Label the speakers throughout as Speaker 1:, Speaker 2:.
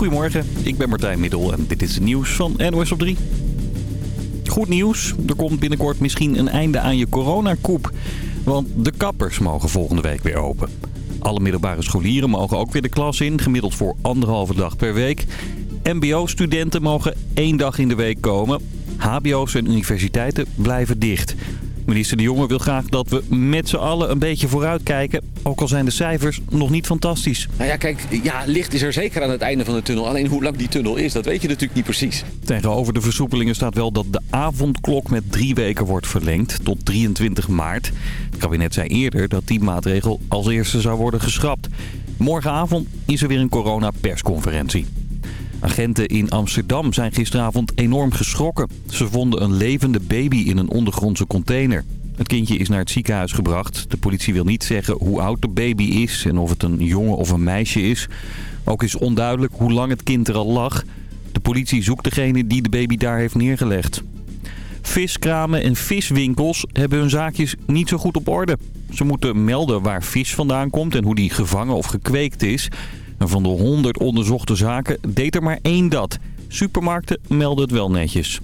Speaker 1: Goedemorgen, ik ben Martijn Middel en dit is het nieuws van NOS op 3. Goed nieuws, er komt binnenkort misschien een einde aan je coronakoep. Want de kappers mogen volgende week weer open. Alle middelbare scholieren mogen ook weer de klas in, gemiddeld voor anderhalve dag per week. MBO-studenten mogen één dag in de week komen. HBO's en universiteiten blijven dicht. Minister De Jonge wil graag dat we met z'n allen een beetje vooruitkijken. Ook al zijn de cijfers nog niet fantastisch.
Speaker 2: Nou ja, kijk, ja, licht is er zeker aan het einde van de tunnel. Alleen hoe lang die tunnel is, dat weet je natuurlijk niet precies.
Speaker 1: Tegenover de versoepelingen staat wel dat de avondklok met drie weken wordt verlengd tot 23 maart. Het kabinet zei eerder dat die maatregel als eerste zou worden geschrapt. Morgenavond is er weer een coronapersconferentie. Agenten in Amsterdam zijn gisteravond enorm geschrokken. Ze vonden een levende baby in een ondergrondse container. Het kindje is naar het ziekenhuis gebracht. De politie wil niet zeggen hoe oud de baby is en of het een jongen of een meisje is. Ook is onduidelijk hoe lang het kind er al lag. De politie zoekt degene die de baby daar heeft neergelegd. Viskramen en viswinkels hebben hun zaakjes niet zo goed op orde. Ze moeten melden waar vis vandaan komt en hoe die gevangen of gekweekt is. En van de 100 onderzochte zaken deed er maar één dat. Supermarkten melden het wel netjes.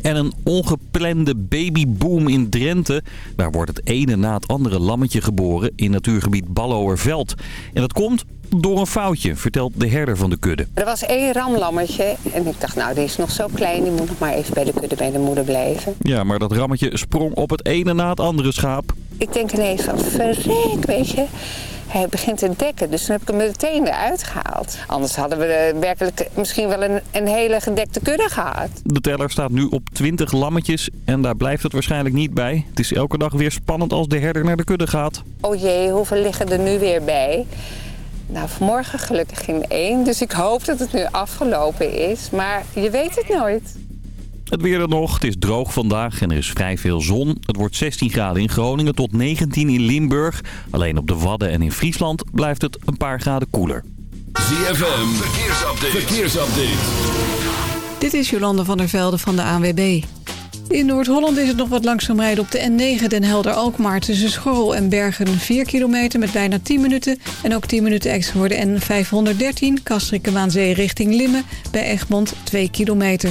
Speaker 1: En een ongeplande babyboom in Drenthe. Daar wordt het ene na het andere lammetje geboren in natuurgebied Ballowerveld. En dat komt door een foutje, vertelt de herder van de kudde.
Speaker 3: Er was één ramlammetje en ik dacht, nou, die is nog zo klein, die moet nog maar even bij de kudde bij de moeder blijven.
Speaker 1: Ja, maar dat rammetje sprong op het ene na het andere schaap.
Speaker 3: Ik denk ineens van, verrek, weet je. Hij begint te dekken, dus toen heb ik hem meteen eruit gehaald. Anders hadden we werkelijk misschien wel een, een hele gedekte kudde gehad.
Speaker 1: De teller staat nu op 20 lammetjes en daar blijft het waarschijnlijk niet bij. Het is elke dag weer spannend als de herder naar de kudde gaat.
Speaker 3: Oh jee, hoeveel liggen er nu weer bij? Nou, vanmorgen gelukkig geen één, dus ik hoop dat het nu afgelopen is. Maar je weet het nooit.
Speaker 1: Het weer er nog. Het is droog vandaag en er is vrij veel zon. Het wordt 16 graden in Groningen tot 19 in Limburg. Alleen op de Wadden en in Friesland blijft het een paar graden koeler.
Speaker 4: ZFM, verkeersupdate. verkeersupdate.
Speaker 5: Dit is Jolande van der Velde van de ANWB. In Noord-Holland is het nog wat langzaam rijden op de N9 Den Helder-Alkmaar... tussen Schorrel en Bergen 4 kilometer met bijna 10 minuten... en ook 10 minuten extra voor de N513 Kastrikke-Waanzee richting Limmen... bij Egmond 2 kilometer.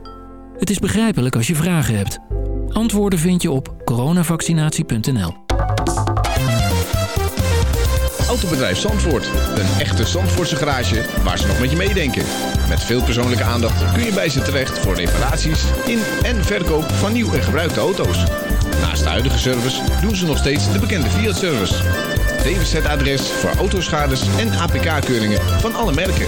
Speaker 6: Het is begrijpelijk als je vragen hebt. Antwoorden vind je op coronavaccinatie.nl.
Speaker 7: Autobedrijf Zandvoort. Een echte Zandvoortse garage waar ze nog met je meedenken. Met veel persoonlijke aandacht kun je bij ze terecht voor reparaties in en verkoop van nieuw en gebruikte auto's. Naast de huidige service doen ze nog steeds de bekende Fiat-service. DWZ-adres voor autoschades en APK-keuringen van alle merken.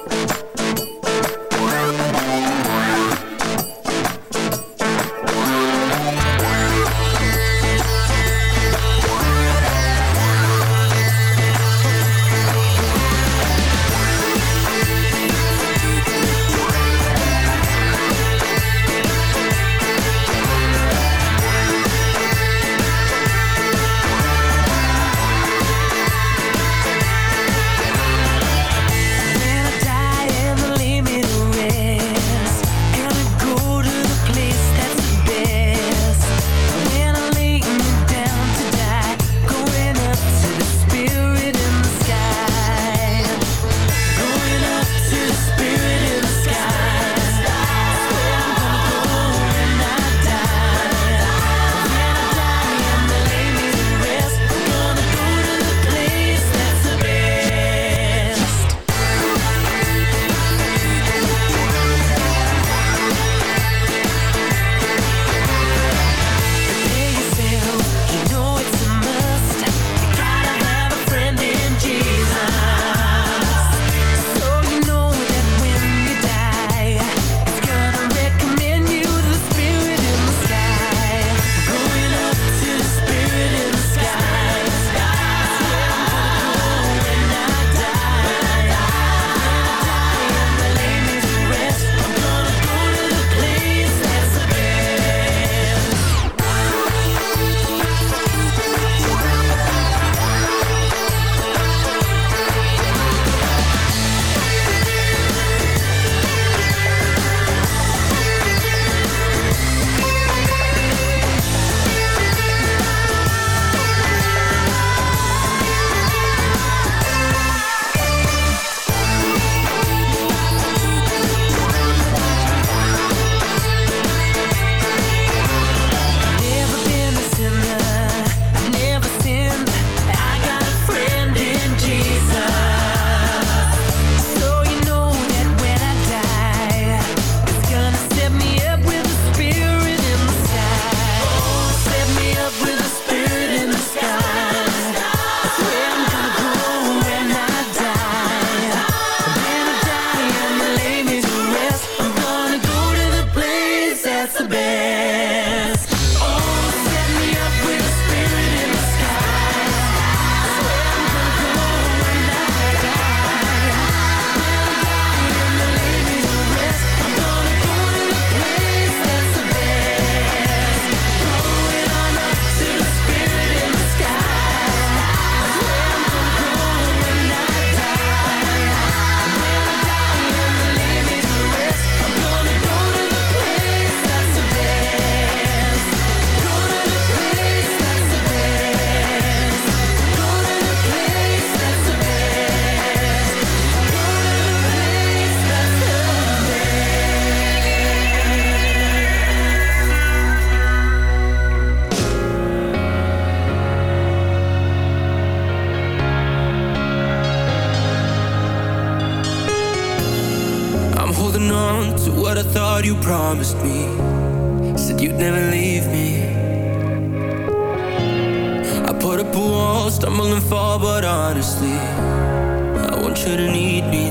Speaker 8: fall, but honestly, I want you to need me.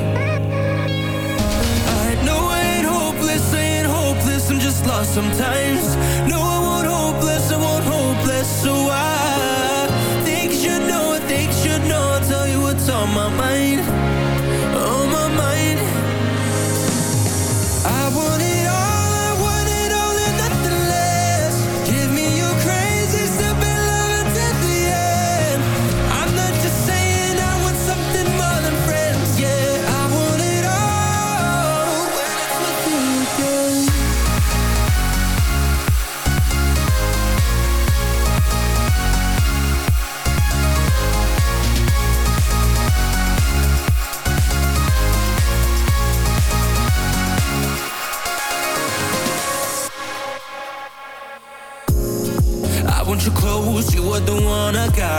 Speaker 8: I know I ain't hopeless, I ain't hopeless, I'm just lost sometimes. No, I won't hopeless, I won't hopeless, so I think you should know, I think you should know, I'll tell you what's on my mind.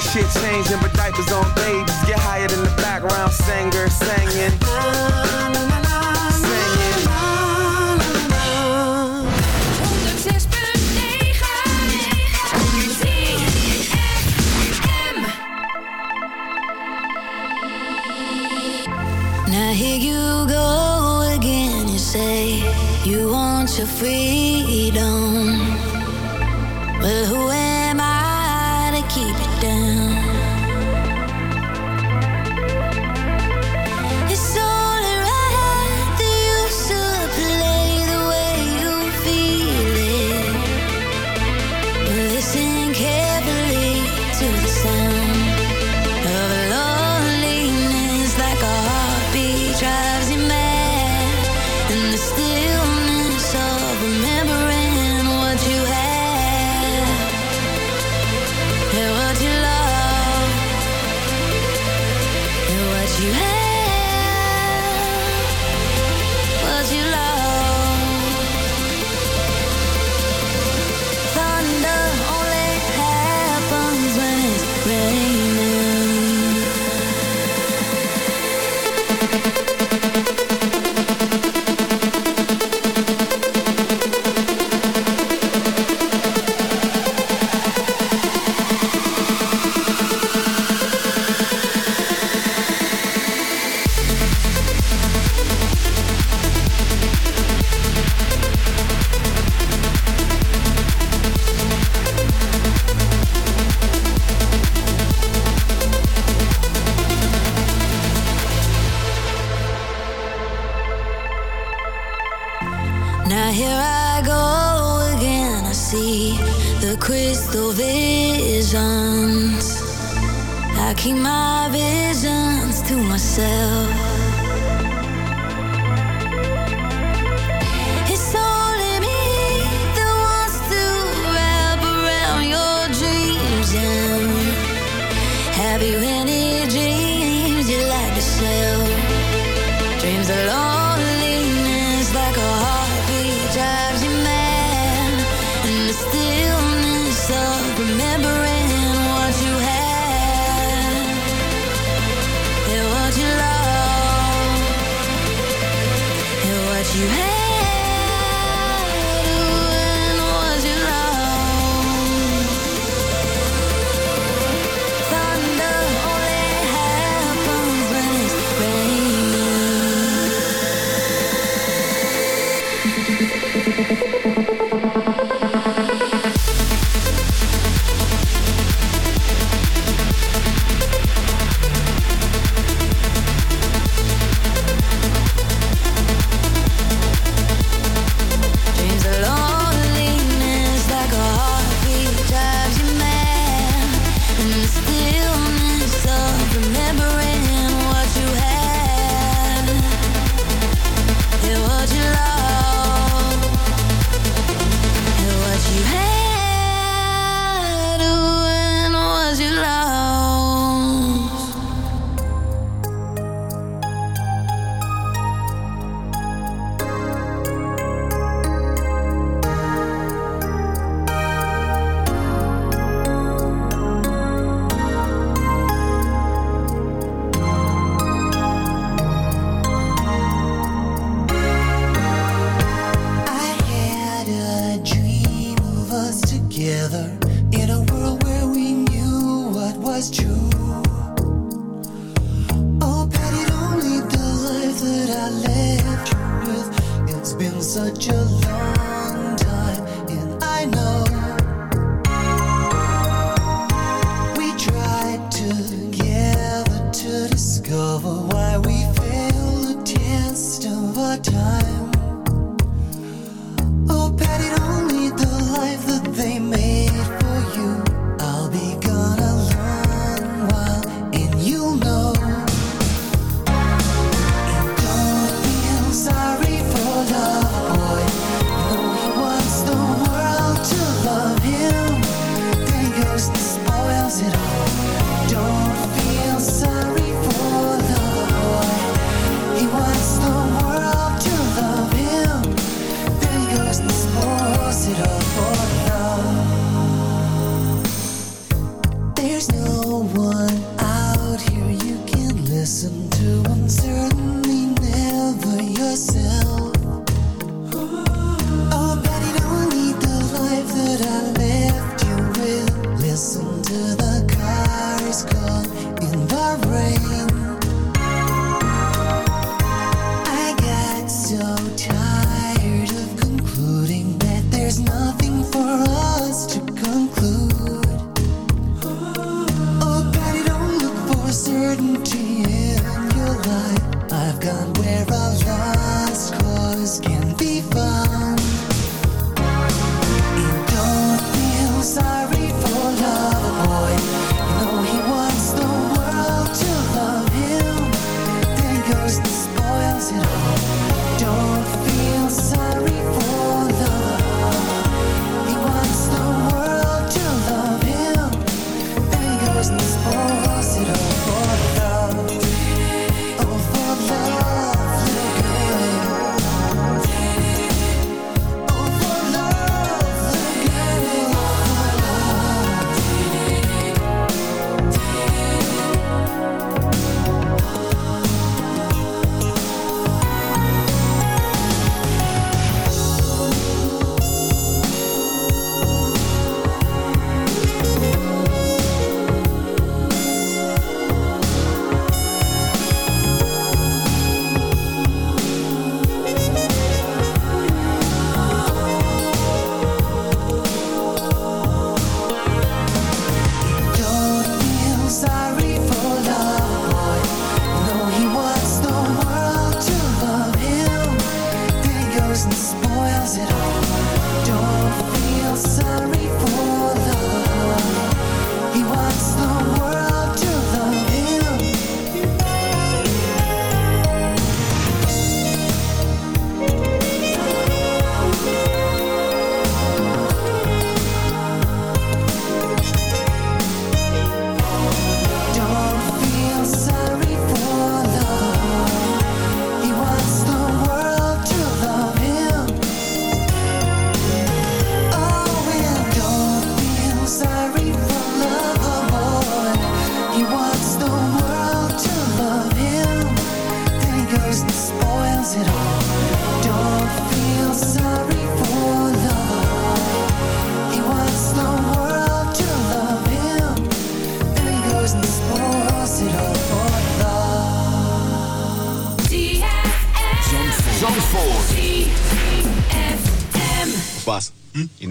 Speaker 9: Shit changing, but diapers on babies get higher than the background singer singing.
Speaker 10: Now here you go again, you say you want your freedom Now here I go again. I see the crystal visions. I keep my visions to myself.
Speaker 11: Skin.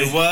Speaker 12: What.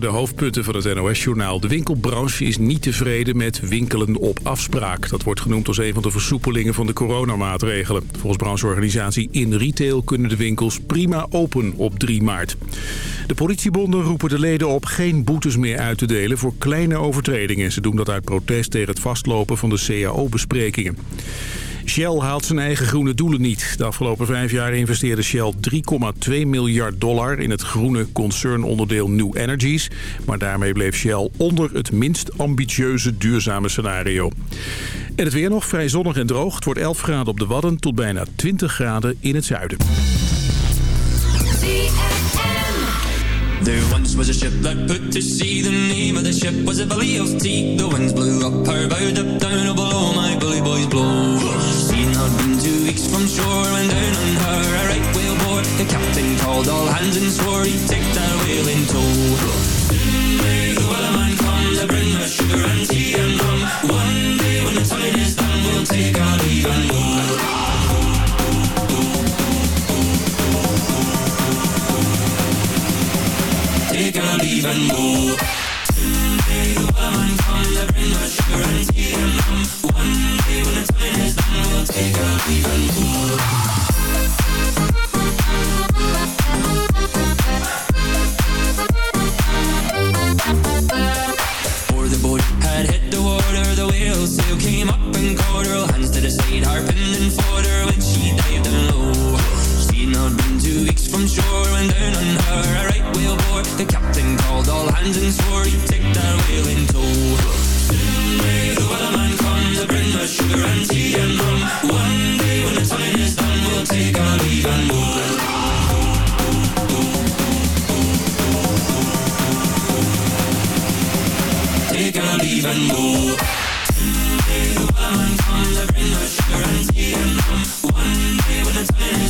Speaker 4: De
Speaker 13: hoofdpunten van het NOS-journaal. De winkelbranche is niet tevreden met winkelen op afspraak. Dat wordt genoemd als een van de versoepelingen van de coronamaatregelen. Volgens brancheorganisatie In Retail kunnen de winkels prima open op 3 maart. De politiebonden roepen de leden op geen boetes meer uit te delen voor kleine overtredingen. Ze doen dat uit protest tegen het vastlopen van de CAO-besprekingen. Shell haalt zijn eigen groene doelen niet. De afgelopen vijf jaar investeerde Shell 3,2 miljard dollar in het groene concernonderdeel New Energies. Maar daarmee bleef Shell onder het minst ambitieuze duurzame scenario. En het weer nog vrij zonnig en droog. Het wordt 11 graden op de Wadden tot bijna 20 graden in het zuiden.
Speaker 14: There once was a ship that put to sea. The name of the ship was a Billy of Tea. The winds blew up her bow, up down, oh below my bully boys blow. Seen had been two weeks from shore when down on her a right whale bore. The captain called all hands and swore he'd take that whale in tow. Soon may the wellerman come to bring us sugar and tea and rum. One day when the time is done, we'll take our leave and go. A leave and go. Someday the weatherman comes to bring us sugar and tea and rum. One day when the time is done, we'll take the whale sail came up and caught her. Hands to the side, harping and fought when she dived two weeks from shore when down on her a right whale bore. The captain called all hands and swore he'd take that whale in tow. Soon may the weatherman come to bring us sugar and tea and rum. One day when the time is done, we'll take our leave and go. Take our leave and go. And. One day the time is done, we'll take our leave and go. Someday the weatherman comes to bring us sugar and tea and rum. One day when the time is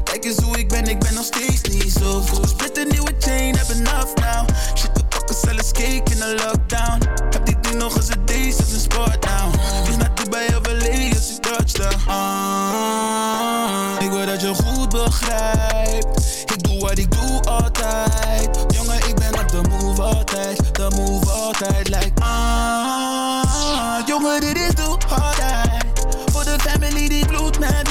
Speaker 15: Kijk hoe ik ben, ik ben nog steeds niet zo goed. Split een nieuwe chain, heb enough now. Shit, we pakken zelfs cake in de lockdown. Heb die ding nog eens een days, het is een sport now. Vlieg naar Dubai of LA als ik touchdown. Ah, ik wil dat je goed begrijpt. Ik doe wat ik doe altijd. Jongen, ik ben op de move altijd. De move altijd, like ah. Jongen, dit is doe altijd. Voor de family die bloedt met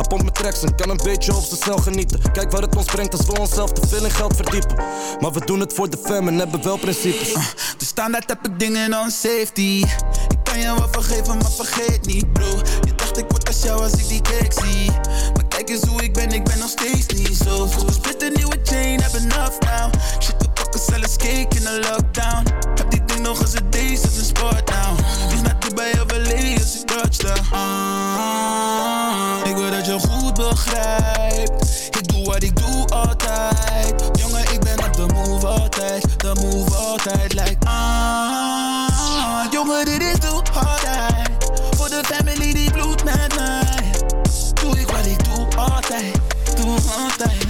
Speaker 16: Hij pompt met tracks en kan een beetje op zijn snel genieten. Kijk waar het ons brengt als we onszelf te veel in geld verdiepen. Maar we doen het voor de fam en hebben wel principes.
Speaker 15: De standaard heb ik dingen on safety. Ik kan je wel vergeven, maar vergeet niet, bro. Je dacht ik word als jou als ik die cake zie. Maar kijk eens hoe ik ben, ik ben nog steeds niet zo vroeg. Split een nieuwe chain, heb enough now. Shit, we pakken zelfs cake in de lockdown. Heb die ding nog eens een deze, is een sport now. Dus naar Dubai of Ik touchdown. Ah, ik wil dat je goed begrijpt. Ik doe wat ik doe altijd. Jongen, ik ben op de move altijd. De move altijd, like ah. Jongen, dit is doe altijd. Voor de family die bloedt met mij. Doe ik wat ik doe altijd. Doe altijd,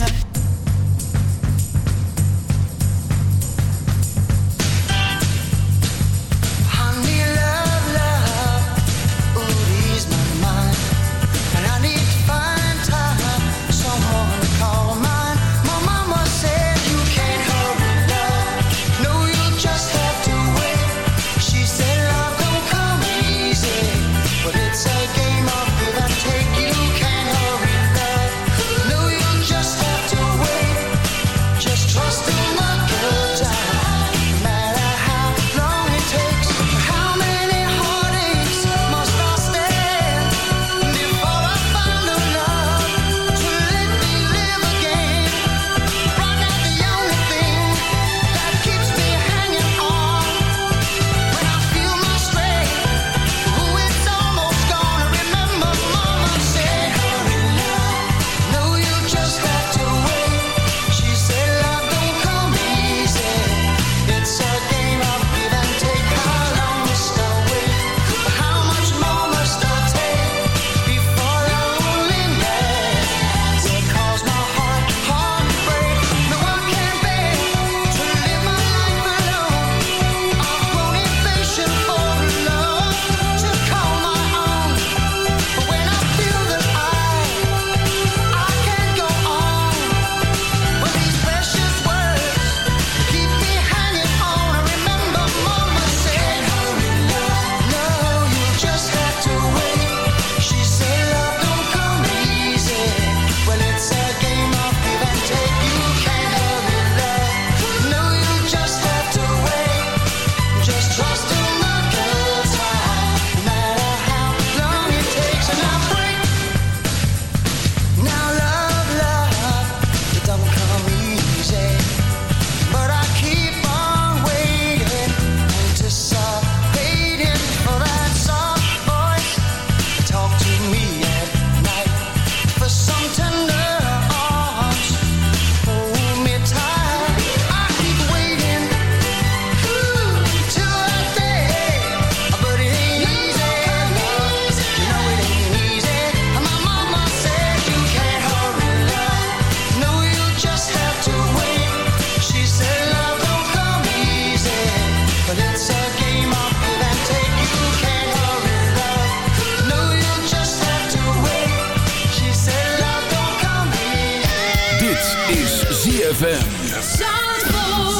Speaker 4: ZFM.